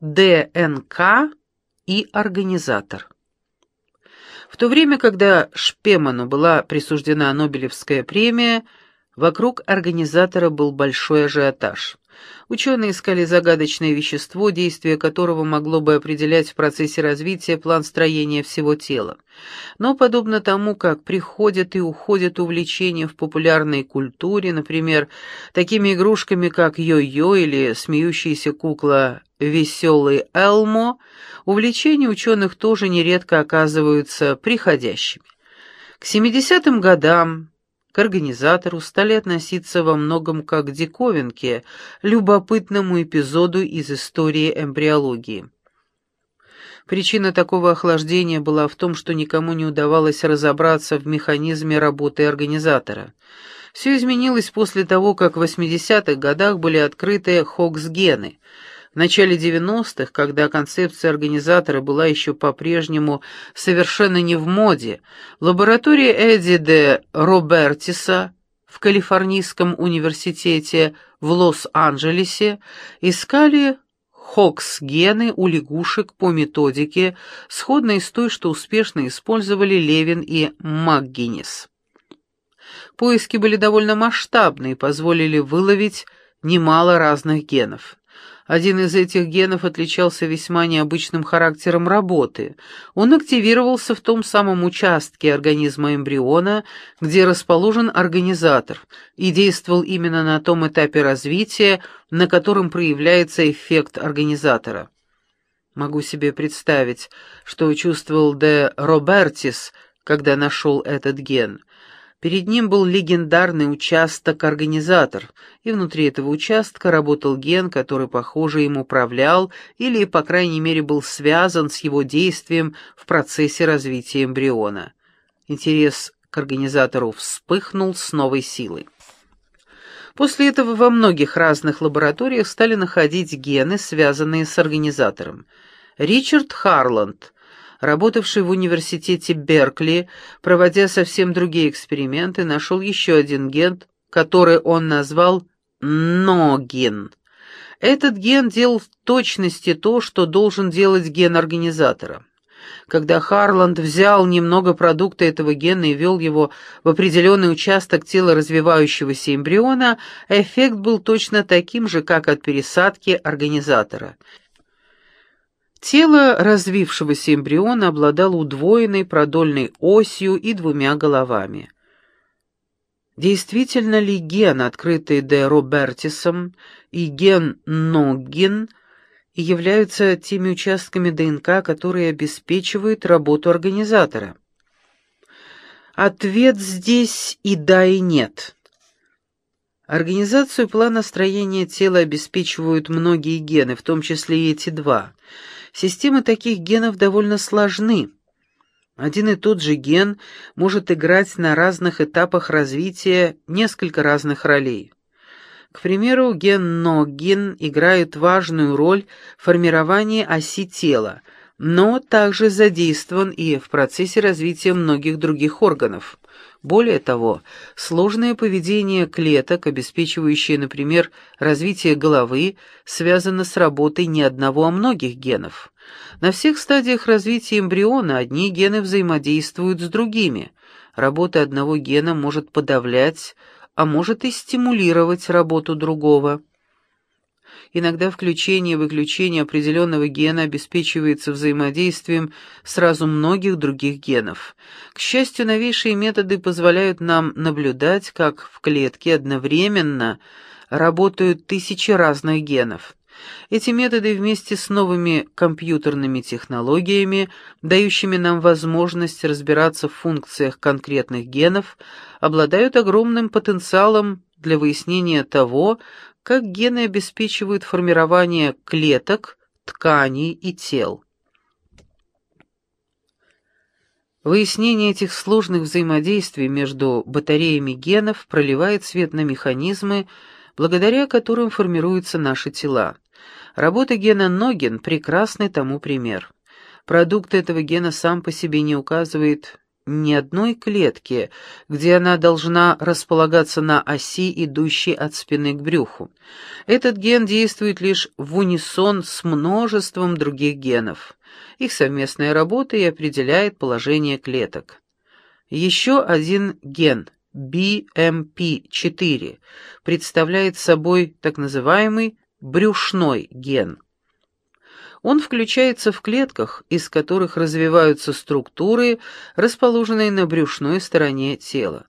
ДНК и организатор. В то время, когда Шпеману была присуждена Нобелевская премия, вокруг организатора был большой ажиотаж. Ученые искали загадочное вещество, действие которого могло бы определять в процессе развития план строения всего тела. Но, подобно тому, как приходят и уходят увлечения в популярной культуре, например, такими игрушками, как йо-йо или смеющаяся кукла «Веселый Элмо», увлечения ученых тоже нередко оказываются приходящими. К 70-м годам к организатору стали относиться во многом как к диковинке, любопытному эпизоду из истории эмбриологии. Причина такого охлаждения была в том, что никому не удавалось разобраться в механизме работы организатора. Все изменилось после того, как в 80-х годах были открыты Хокс-гены – в начале 90-х, когда концепция организатора была еще по-прежнему совершенно не в моде, в лаборатории Эдди де Робертиса в Калифорнийском университете в Лос-Анджелесе искали хокс-гены у лягушек по методике, сходной с той, что успешно использовали Левин и МакГиннис. Поиски были довольно масштабны и позволили выловить немало разных генов. Один из этих генов отличался весьма необычным характером работы. Он активировался в том самом участке организма эмбриона, где расположен организатор, и действовал именно на том этапе развития, на котором проявляется эффект организатора. Могу себе представить, что чувствовал де Робертис, когда нашел этот ген. Перед ним был легендарный участок-организатор, и внутри этого участка работал ген, который, похоже, им управлял или, по крайней мере, был связан с его действием в процессе развития эмбриона. Интерес к организатору вспыхнул с новой силой. После этого во многих разных лабораториях стали находить гены, связанные с организатором. Ричард Харланд – работавший в университете Беркли, проводя совсем другие эксперименты, нашел еще один ген, который он назвал «ногин». Этот ген делал в точности то, что должен делать ген организатора. Когда Харланд взял немного продукта этого гена и ввел его в определенный участок тела развивающегося эмбриона, эффект был точно таким же, как от пересадки организатора – Тело развившегося эмбриона обладало удвоенной продольной осью и двумя головами. Действительно ли ген, открытый Де Робертисом, и ген Ноггин являются теми участками ДНК, которые обеспечивают работу организатора? Ответ здесь и да, и нет. Организацию плана строения тела обеспечивают многие гены, в том числе и эти два – Системы таких генов довольно сложны. Один и тот же ген может играть на разных этапах развития несколько разных ролей. К примеру, ген Ноггин играет важную роль в формировании оси тела, но также задействован и в процессе развития многих других органов. Более того, сложное поведение клеток, обеспечивающее, например, развитие головы, связано с работой не одного, а многих генов. На всех стадиях развития эмбриона одни гены взаимодействуют с другими. Работа одного гена может подавлять, а может и стимулировать работу другого. Иногда включение и выключение определенного гена обеспечивается взаимодействием сразу многих других генов. К счастью, новейшие методы позволяют нам наблюдать, как в клетке одновременно работают тысячи разных генов. Эти методы вместе с новыми компьютерными технологиями, дающими нам возможность разбираться в функциях конкретных генов, обладают огромным потенциалом для выяснения того, как гены обеспечивают формирование клеток, тканей и тел. Выяснение этих сложных взаимодействий между батареями генов проливает свет на механизмы, благодаря которым формируются наши тела. Работа гена Ноген – прекрасный тому пример. Продукт этого гена сам по себе не указывает ни одной клетки, где она должна располагаться на оси, идущей от спины к брюху. Этот ген действует лишь в унисон с множеством других генов. Их совместная работа и определяет положение клеток. Еще один ген, BMP4, представляет собой так называемый брюшной ген. Он включается в клетках, из которых развиваются структуры, расположенные на брюшной стороне тела.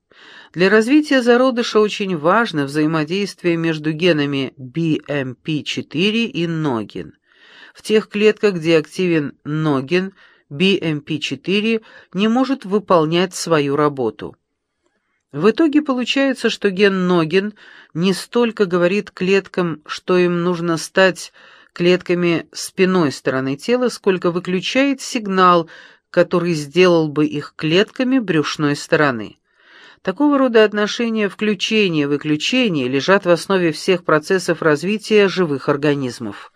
Для развития зародыша очень важно взаимодействие между генами BMP4 и ногин. В тех клетках, где активен ногин, BMP4 не может выполнять свою работу. В итоге получается, что ген ногин не столько говорит клеткам, что им нужно стать клетками спиной стороны тела, сколько выключает сигнал, который сделал бы их клетками брюшной стороны. Такого рода отношения включения-выключения лежат в основе всех процессов развития живых организмов.